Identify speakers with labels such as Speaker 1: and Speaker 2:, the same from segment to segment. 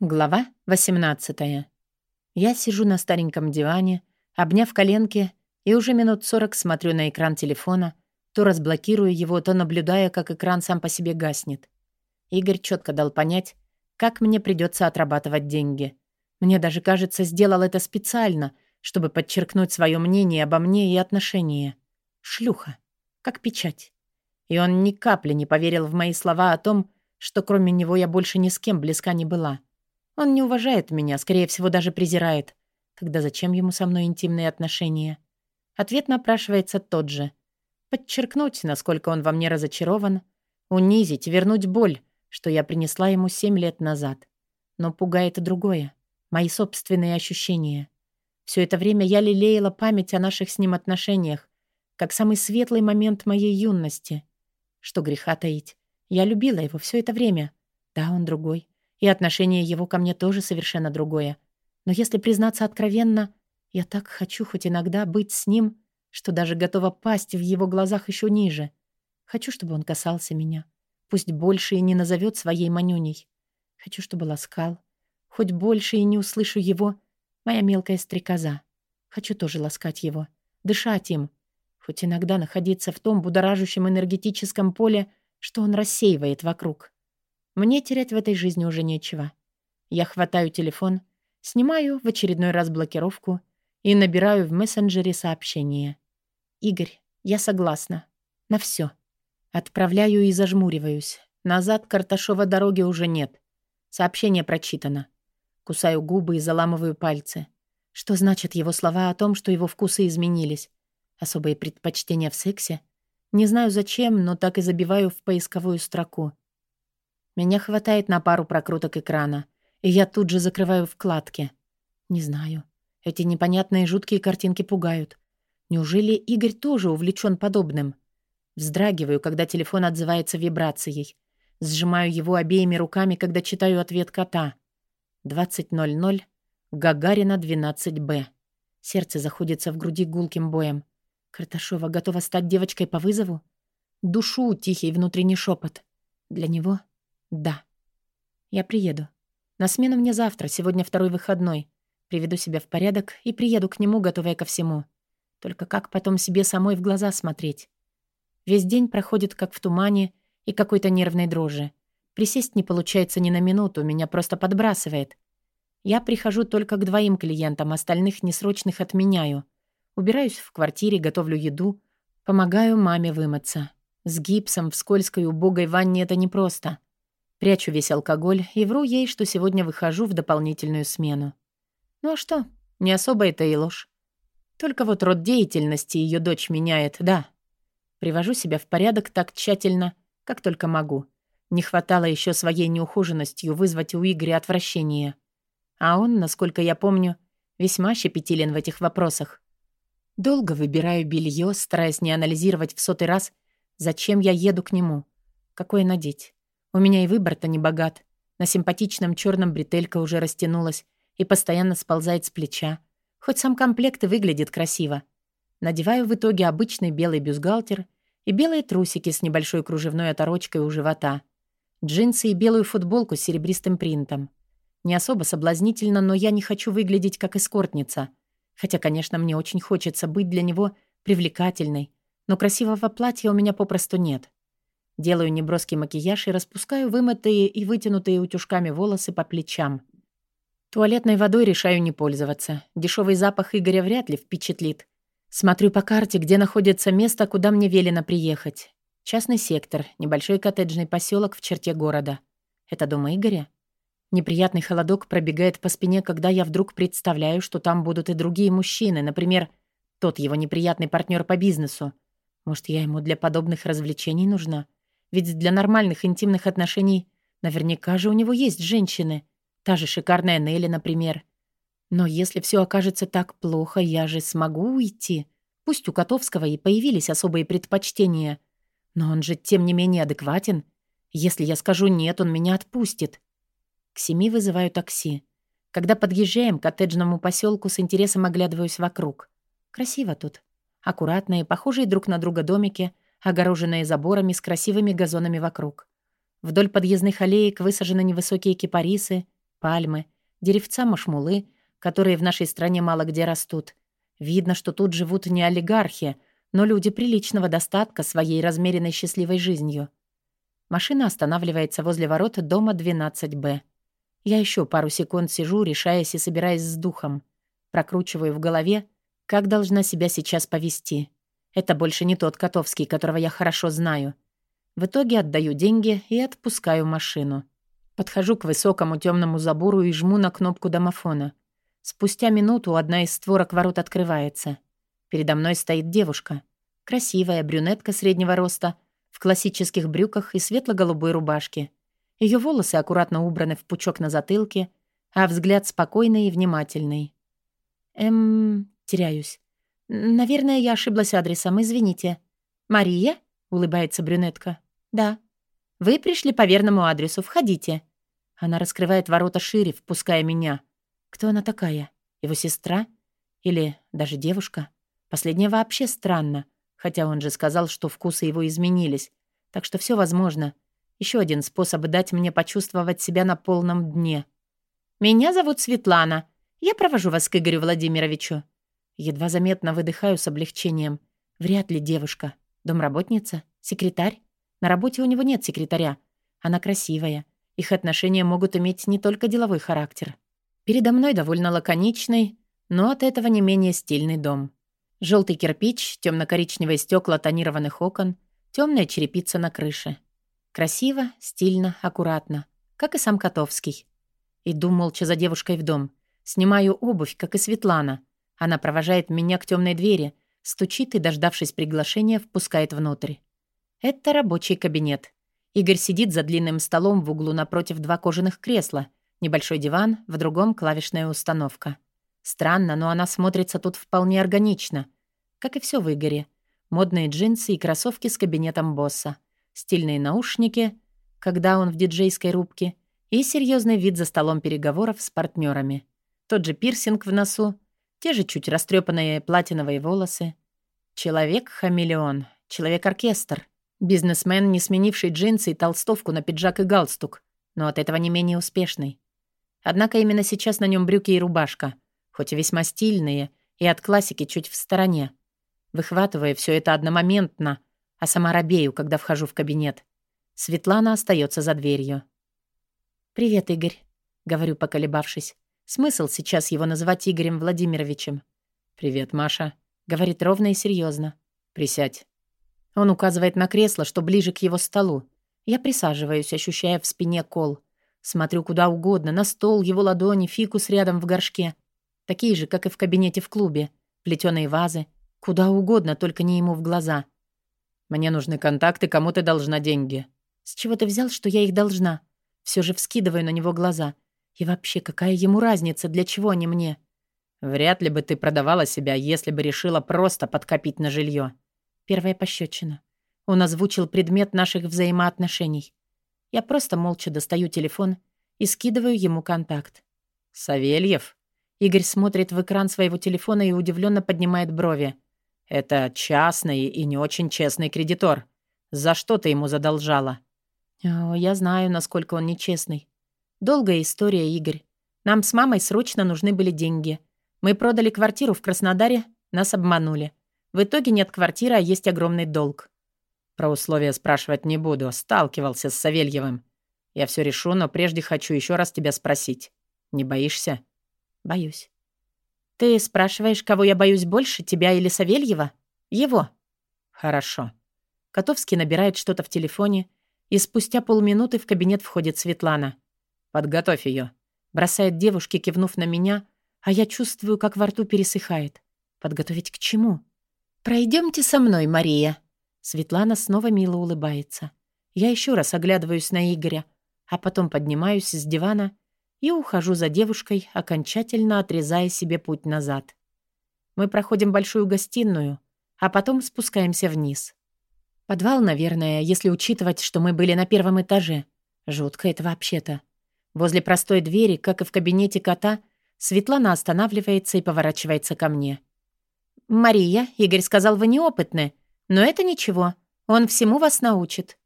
Speaker 1: Глава 18. Я сижу на стареньком диване, обняв коленки, и уже минут сорок смотрю на экран телефона, то разблокирую его, то наблюдая, как экран сам по себе гаснет. Игорь четко дал понять, как мне придется отрабатывать деньги. Мне даже кажется, сделал это специально, чтобы подчеркнуть свое мнение обо мне и отношения. Шлюха. Как печать. И он ни капли не поверил в мои слова о том, что кроме него я больше ни с кем близка не была. Он не уважает меня, скорее всего, даже презирает. Тогда зачем ему со мной интимные отношения? Ответ напрашивается тот же. Подчеркнуть, насколько он во мне разочарован, унизить, вернуть боль, что я принесла ему семь лет назад. Но пугает другое. Мои собственные ощущения. Все это время я лелеяла память о наших с ним отношениях, как самый светлый момент моей юности. Что греха таить. Я любила его все это время. Да, он другой. И отношение его ко мне тоже совершенно другое. Но если признаться откровенно, я так хочу хоть иногда быть с ним, что даже готова пасть в его глазах еще ниже. Хочу, чтобы он касался меня. Пусть больше и не назовет своей манюней. Хочу, чтобы ласкал. Хоть больше и не услышу его, моя мелкая стрекоза. Хочу тоже ласкать его, дышать им. Хоть иногда находиться в том будоражащем энергетическом поле, что он рассеивает вокруг. Мне терять в этой жизни уже нечего. Я хватаю телефон, снимаю в очередной раз блокировку и набираю в мессенджере сообщение. «Игорь, я согласна. На все. Отправляю и зажмуриваюсь. Назад Карташова дороги уже нет. Сообщение прочитано. Кусаю губы и заламываю пальцы. Что значит его слова о том, что его вкусы изменились? Особые предпочтения в сексе? Не знаю зачем, но так и забиваю в поисковую строку. Меня хватает на пару прокруток экрана, и я тут же закрываю вкладки. Не знаю. Эти непонятные жуткие картинки пугают. Неужели Игорь тоже увлечен подобным? Вздрагиваю, когда телефон отзывается вибрацией. Сжимаю его обеими руками, когда читаю ответ кота. 20.00. Гагарина, 12Б. Сердце заходится в груди гулким боем. Карташова готова стать девочкой по вызову? Душу тихий внутренний шепот. Для него «Да». «Я приеду. На смену мне завтра, сегодня второй выходной. Приведу себя в порядок и приеду к нему, готовая ко всему. Только как потом себе самой в глаза смотреть? Весь день проходит как в тумане и какой-то нервной дрожи. Присесть не получается ни на минуту, меня просто подбрасывает. Я прихожу только к двоим клиентам, остальных несрочных отменяю. Убираюсь в квартире, готовлю еду, помогаю маме вымыться. С гипсом в скользкой убогой ванне это непросто. Прячу весь алкоголь и вру ей, что сегодня выхожу в дополнительную смену. Ну а что? Не особо это и ложь. Только вот род деятельности ее дочь меняет, да. Привожу себя в порядок так тщательно, как только могу. Не хватало еще своей неухоженностью вызвать у Игоря отвращение. А он, насколько я помню, весьма щепетилен в этих вопросах. Долго выбираю белье, стараясь не анализировать в сотый раз, зачем я еду к нему. Какое надеть? У меня и выбор-то не богат. На симпатичном черном бретелька уже растянулась и постоянно сползает с плеча. Хоть сам комплект и выглядит красиво. Надеваю в итоге обычный белый бюстгальтер и белые трусики с небольшой кружевной оторочкой у живота. Джинсы и белую футболку с серебристым принтом. Не особо соблазнительно, но я не хочу выглядеть как эскортница. Хотя, конечно, мне очень хочется быть для него привлекательной, но красивого платья у меня попросту нет. Делаю неброский макияж и распускаю вымытые и вытянутые утюжками волосы по плечам. Туалетной водой решаю не пользоваться. Дешевый запах Игоря вряд ли впечатлит. Смотрю по карте, где находится место, куда мне велено приехать. Частный сектор, небольшой коттеджный поселок в черте города. Это дом Игоря? Неприятный холодок пробегает по спине, когда я вдруг представляю, что там будут и другие мужчины, например, тот его неприятный партнер по бизнесу. Может, я ему для подобных развлечений нужна? Ведь для нормальных интимных отношений наверняка же у него есть женщины. Та же шикарная Нелли, например. Но если все окажется так плохо, я же смогу уйти. Пусть у Котовского и появились особые предпочтения. Но он же, тем не менее, адекватен. Если я скажу «нет», он меня отпустит. К семи вызываю такси. Когда подъезжаем к коттеджному поселку, с интересом оглядываюсь вокруг. Красиво тут. Аккуратные, похожие друг на друга домики — огороженные заборами с красивыми газонами вокруг. Вдоль подъездных аллеек высажены невысокие кипарисы, пальмы, деревца машмулы, которые в нашей стране мало где растут. Видно, что тут живут не олигархи, но люди приличного достатка своей размеренной счастливой жизнью. Машина останавливается возле ворот дома 12Б. Я еще пару секунд сижу, решаясь и собираясь с духом. Прокручиваю в голове, как должна себя сейчас повести. Это больше не тот Котовский, которого я хорошо знаю. В итоге отдаю деньги и отпускаю машину. Подхожу к высокому темному забору и жму на кнопку домофона. Спустя минуту одна из створок ворот открывается. Передо мной стоит девушка. Красивая брюнетка среднего роста, в классических брюках и светло-голубой рубашке. Ее волосы аккуратно убраны в пучок на затылке, а взгляд спокойный и внимательный. Эм, теряюсь. Наверное, я ошиблась адресом, извините. Мария? улыбается брюнетка. Да. Вы пришли по верному адресу, входите. Она раскрывает ворота шире, впуская меня. Кто она такая? Его сестра? Или даже девушка? Последнее вообще странно, хотя он же сказал, что вкусы его изменились. Так что все возможно. Еще один способ дать мне почувствовать себя на полном дне. «Меня зовут Светлана. Я провожу вас к Игорю Владимировичу». Едва заметно выдыхаю с облегчением. Вряд ли девушка. Домработница? Секретарь? На работе у него нет секретаря. Она красивая. Их отношения могут иметь не только деловой характер. Передо мной довольно лаконичный, но от этого не менее стильный дом. Желтый кирпич, темно-коричневые стекла тонированных окон, темная черепица на крыше. Красиво, стильно, аккуратно, как и сам Котовский. Иду молча за девушкой в дом. Снимаю обувь, как и Светлана. Она провожает меня к темной двери, стучит и, дождавшись приглашения, впускает внутрь. Это рабочий кабинет. Игорь сидит за длинным столом в углу напротив два кожаных кресла, небольшой диван, в другом клавишная установка. Странно, но она смотрится тут вполне органично. Как и все в Игоре. Модные джинсы и кроссовки с кабинетом босса стильные наушники, когда он в диджейской рубке, и серьезный вид за столом переговоров с партнерами. Тот же пирсинг в носу, те же чуть растрепанные платиновые волосы. Человек-хамелеон, человек-оркестр, бизнесмен, не сменивший джинсы и толстовку на пиджак и галстук, но от этого не менее успешный. Однако именно сейчас на нем брюки и рубашка, хоть и весьма стильные, и от классики чуть в стороне. Выхватывая все это одномоментно, а сама робею, когда вхожу в кабинет. Светлана остается за дверью. «Привет, Игорь», — говорю, поколебавшись. Смысл сейчас его называть Игорем Владимировичем. «Привет, Маша», — говорит ровно и серьезно. «Присядь». Он указывает на кресло, что ближе к его столу. Я присаживаюсь, ощущая в спине кол. Смотрю куда угодно, на стол, его ладони, фикус рядом в горшке. Такие же, как и в кабинете в клубе. Плетёные вазы. Куда угодно, только не ему в глаза. Мне нужны контакты, кому ты должна деньги». «С чего ты взял, что я их должна?» Все же вскидываю на него глаза. «И вообще, какая ему разница, для чего они мне?» «Вряд ли бы ты продавала себя, если бы решила просто подкопить на жилье. Первая пощечина. Он озвучил предмет наших взаимоотношений. Я просто молча достаю телефон и скидываю ему контакт. «Савельев?» Игорь смотрит в экран своего телефона и удивленно поднимает брови. Это частный и не очень честный кредитор. За что ты ему задолжала? О, я знаю, насколько он нечестный. Долгая история, Игорь. Нам с мамой срочно нужны были деньги. Мы продали квартиру в Краснодаре, нас обманули. В итоге нет квартиры, а есть огромный долг. Про условия спрашивать не буду. Сталкивался с Савельевым. Я все решу, но прежде хочу еще раз тебя спросить. Не боишься? Боюсь. «Ты спрашиваешь, кого я боюсь больше, тебя или Савельева?» «Его». «Хорошо». Котовский набирает что-то в телефоне, и спустя полминуты в кабинет входит Светлана. «Подготовь ее. Бросает девушке, кивнув на меня, а я чувствую, как во рту пересыхает. «Подготовить к чему?» Пройдемте со мной, Мария». Светлана снова мило улыбается. Я еще раз оглядываюсь на Игоря, а потом поднимаюсь с дивана и ухожу за девушкой, окончательно отрезая себе путь назад. Мы проходим большую гостиную, а потом спускаемся вниз. Подвал, наверное, если учитывать, что мы были на первом этаже. Жутко это вообще-то. Возле простой двери, как и в кабинете кота, Светлана останавливается и поворачивается ко мне. «Мария, Игорь сказал, вы неопытны, но это ничего, он всему вас научит».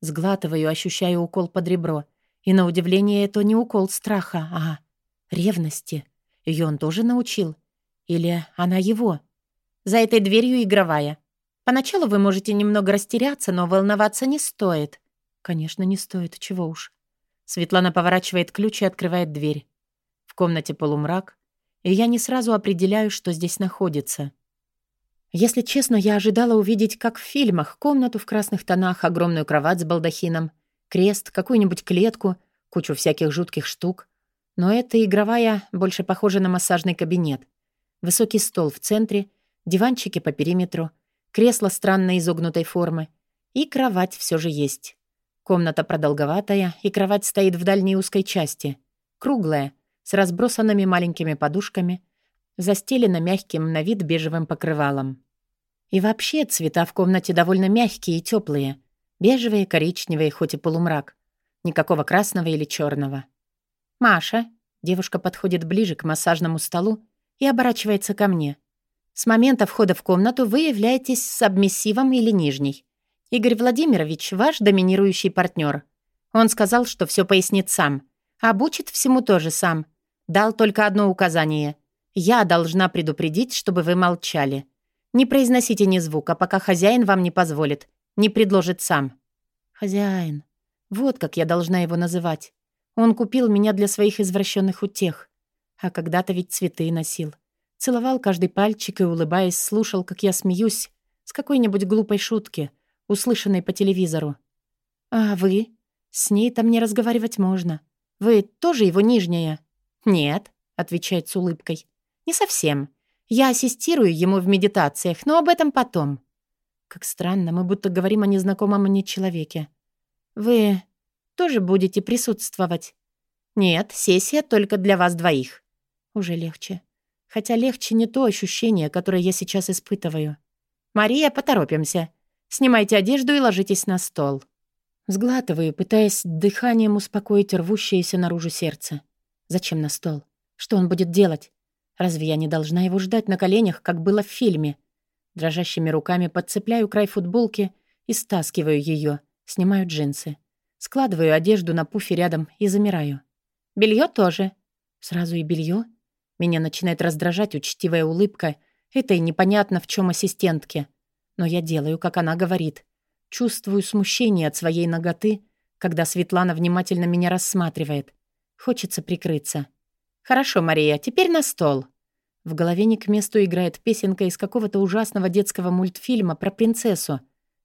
Speaker 1: Сглатываю, ощущая укол под ребро — И на удивление это не укол страха, а ревности. Ее он тоже научил. Или она его. За этой дверью игровая. Поначалу вы можете немного растеряться, но волноваться не стоит. Конечно, не стоит, чего уж. Светлана поворачивает ключ и открывает дверь. В комнате полумрак, и я не сразу определяю, что здесь находится. Если честно, я ожидала увидеть, как в фильмах, комнату в красных тонах, огромную кровать с балдахином, крест, какую-нибудь клетку, кучу всяких жутких штук. Но эта игровая больше похожа на массажный кабинет. Высокий стол в центре, диванчики по периметру, кресло странной изогнутой формы и кровать все же есть. Комната продолговатая, и кровать стоит в дальней узкой части. Круглая, с разбросанными маленькими подушками, застелена мягким на вид бежевым покрывалом. И вообще цвета в комнате довольно мягкие и теплые. Бежевые, коричневые, хоть и полумрак. Никакого красного или черного. «Маша», — девушка подходит ближе к массажному столу и оборачивается ко мне. «С момента входа в комнату вы являетесь сабмиссивом или нижней. Игорь Владимирович — ваш доминирующий партнер. Он сказал, что все пояснит сам. Обучит всему тоже сам. Дал только одно указание. Я должна предупредить, чтобы вы молчали. Не произносите ни звука, пока хозяин вам не позволит, не предложит сам. Хозяин. Вот как я должна его называть. Он купил меня для своих извращенных утех. А когда-то ведь цветы носил. Целовал каждый пальчик и, улыбаясь, слушал, как я смеюсь с какой-нибудь глупой шутки, услышанной по телевизору. «А вы? С ней-то мне разговаривать можно. Вы тоже его нижняя?» «Нет», — отвечает с улыбкой. «Не совсем. Я ассистирую ему в медитациях, но об этом потом. Как странно, мы будто говорим о незнакомом мне человеке. Вы тоже будете присутствовать? Нет, сессия только для вас двоих. Уже легче. Хотя легче не то ощущение, которое я сейчас испытываю. Мария, поторопимся. Снимайте одежду и ложитесь на стол. Сглатываю, пытаясь дыханием успокоить рвущееся наружу сердце. Зачем на стол? Что он будет делать? Разве я не должна его ждать на коленях, как было в фильме? Дрожащими руками подцепляю край футболки и стаскиваю ее, снимаю джинсы. Складываю одежду на пуфе рядом и замираю. Белье тоже. Сразу и белье. Меня начинает раздражать учтивая улыбка этой непонятно в чем ассистентки. Но я делаю, как она говорит. Чувствую смущение от своей ноготы, когда Светлана внимательно меня рассматривает. Хочется прикрыться. «Хорошо, Мария, теперь на стол». В голове не к месту играет песенка из какого-то ужасного детского мультфильма про принцессу,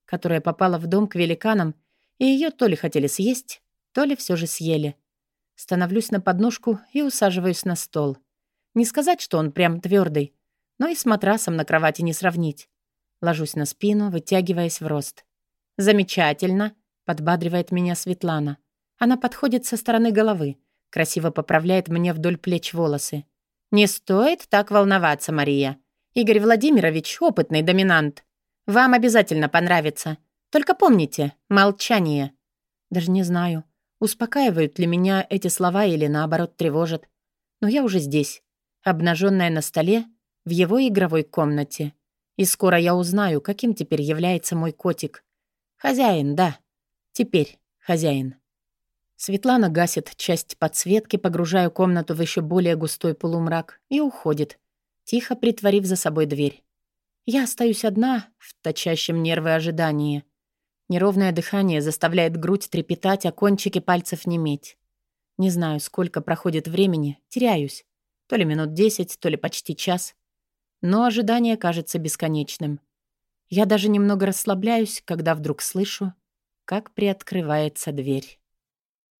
Speaker 1: которая попала в дом к великанам, и ее то ли хотели съесть, то ли все же съели. Становлюсь на подножку и усаживаюсь на стол. Не сказать, что он прям твердый, но и с матрасом на кровати не сравнить. Ложусь на спину, вытягиваясь в рост. «Замечательно», — подбадривает меня Светлана. Она подходит со стороны головы, Красиво поправляет мне вдоль плеч волосы. «Не стоит так волноваться, Мария. Игорь Владимирович — опытный доминант. Вам обязательно понравится. Только помните, молчание». Даже не знаю, успокаивают ли меня эти слова или, наоборот, тревожат. Но я уже здесь, обнаженная на столе, в его игровой комнате. И скоро я узнаю, каким теперь является мой котик. Хозяин, да. Теперь хозяин. Светлана гасит часть подсветки, погружая комнату в еще более густой полумрак, и уходит, тихо притворив за собой дверь. Я остаюсь одна в точащем нервы ожидании. Неровное дыхание заставляет грудь трепетать, а кончики пальцев неметь. Не знаю, сколько проходит времени, теряюсь. То ли минут десять, то ли почти час. Но ожидание кажется бесконечным. Я даже немного расслабляюсь, когда вдруг слышу, как приоткрывается дверь.